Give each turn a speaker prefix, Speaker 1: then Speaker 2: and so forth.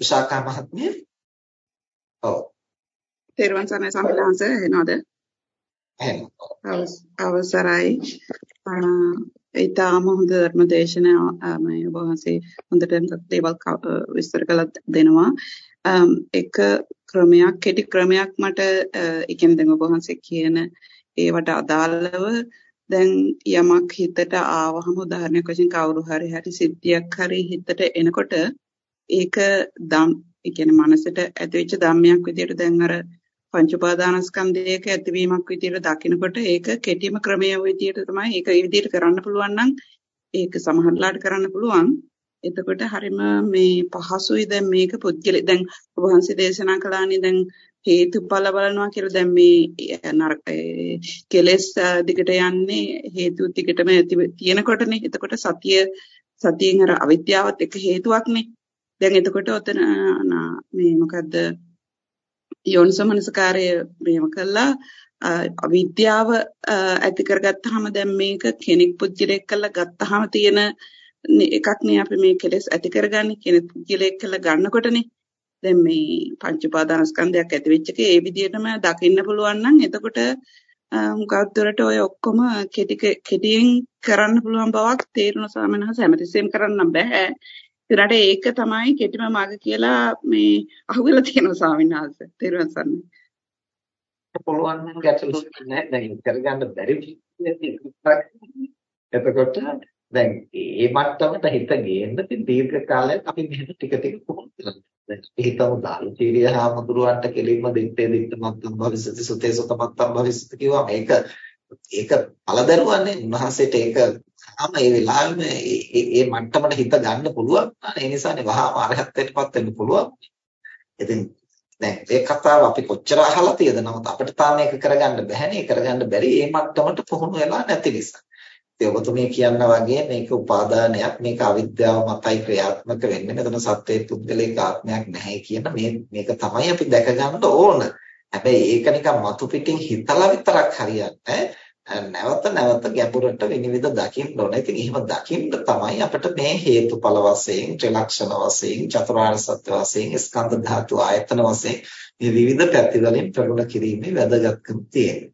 Speaker 1: විශාඛා මහත්මිය? ඔව්.
Speaker 2: තෙරුවන් සරණයි සම්ප්‍රදාංශ එනවද අවසරයි. ඊටාම හොඳ ධර්ම දේශනා මේ ඔබ වහන්සේ හොඳට දේවල් විස්තර කළා දෙනවා. එක ක්‍රමයක් කෙටි ක්‍රමයක් මට ඒ කියන්නේ දැන් ඔබ වහන්සේ කියන ඒවට අදාළව දැන් යමක් හිතට ආවහම උදාහරණයක් වශයෙන් කවුරු හරි හරි සිද්ධියක් හරි හිතට එනකොට ඒක දම් ඒ කියන්නේ මනසට ඇතිවෙච්ච ධම්මයක් විදියට දැන් අර පංච උපාදානස්කන්ධයක ඇතිවීමක් විදියට දකිනකොට ඒක කෙටිම ක්‍රමයේ විදියට තමයි ඒක ඒ විදියට කරන්න පුළුවන් නම් ඒක සමහරලාට කරන්න පුළුවන්. එතකොට හරිම මේ පහසුයි දැන් මේක පුද්ගල දැන් ඔබ වහන්සේ දේශනා කළානේ දැන් හේතුඵල බලනවා කියලා දැන් මේ නරක කෙලෙස් දිගට යන්නේ හේතු ටිකටම තියෙනකොටනේ. එතකොට සතිය සතියෙන් අර අවිද්‍යාවත් එක හේතුවක්නේ. දැන් එතකොට ඔතන මේ මොකද්ද? යෝනිසමනසකාරය මෙහෙම කළා. අවිද්‍යාව ඇති කරගත්තාම දැන් මේක කෙනෙක් පුජ්‍යලයක් කළා ගත්තාම තියෙන එකක් නේ අපි මේ කෙලෙස් ඇති කරගන්නේ. කෙනෙක් පුජ්‍යලයක් කළා ගන්නකොටනේ. දැන් මේ පංච උපාදානස්කන්ධයක් ඇති වෙච්ච එක ඒ විදිහටම දකින්න පුළුවන් නම් එතකොට මුගද්දරට ඔය ඔක්කොම කෙටි කෙටියෙන් කරන්න පුළුවන් බවක් තේරෙන සාමනහස හැමතිස්සෙම කරන්න බෑ. ඒකට ඒක තමයි කෙටිම මග කියලා මේ අහුවෙලා තියෙනවා ස්වාමීන් වහන්සේ. තේරුවන් සරණයි.
Speaker 1: පුළුවන් නම් ගැටලු නැහැ. දැන් කරගන්න බැරි එතකොට දැන් මේ මට්ටමට හිත ගේන්න ඉතින් දීර්ඝ කාලයක් අපි මෙහෙම ටික ටික පුහුණු කරනවා. දැන් හිතමු දාලචීරිය හාමුදුරුවන්ට කෙලින්ම දිත්තේ දිත්ත මත්තම් භවිසති සුතේ සුත මත්තම් භවිසති කිව්වා මේක ඒක පළදරුවන්නේ උන්වහන්සේට ඒක තාම ඒ වෙලාවෙම ඒ මට්ටමට හිත ගන්න පුළුවන්. ඒ නිසානේ වහාම අරහත්ත්වයටපත් වෙන්න පුළුවන්. ඉතින් දැන් මේ කතාව අපි කොච්චර අහලා තියෙද නමුත් අපිට තාම ඒක කරගන්න බැහැනේ. කරගන්න බැරි මේ මට්ටමට පුහුණු වෙලා නැති නිසා. ඉතින් ඔබතුමිය කියනා වගේ මේක උපාදානයක් මේක අවිද්‍යාව මතයි ක්‍රියාත්මක වෙන්නේ. මෙතන සත්‍යයේ පුද්ගලික ආත්මයක් නැහැ කියන මේ මේක තමයි අපි දැක ගන්න ඕන. හැබැයි ඒක නිකන් මතු පිටින් හිතලා විතරක් හරියන්නේ නැවත නැවත ගැඹුරට විනිවිද දකින්න ඕනේ. ඉතින් එහෙම දකින්න තමයි අපිට මේ හේතුඵල වශයෙන්, ත්‍රිලක්ෂණ වශයෙන්, චතුරාර්ය සත්‍ය වශයෙන්, ස්කන්ධ ධාතු ආයතන වශයෙන් මේ විවිධ පැති වලින් ප්‍රගුණ කිරීමේ වැදගත්කම තියෙන්නේ.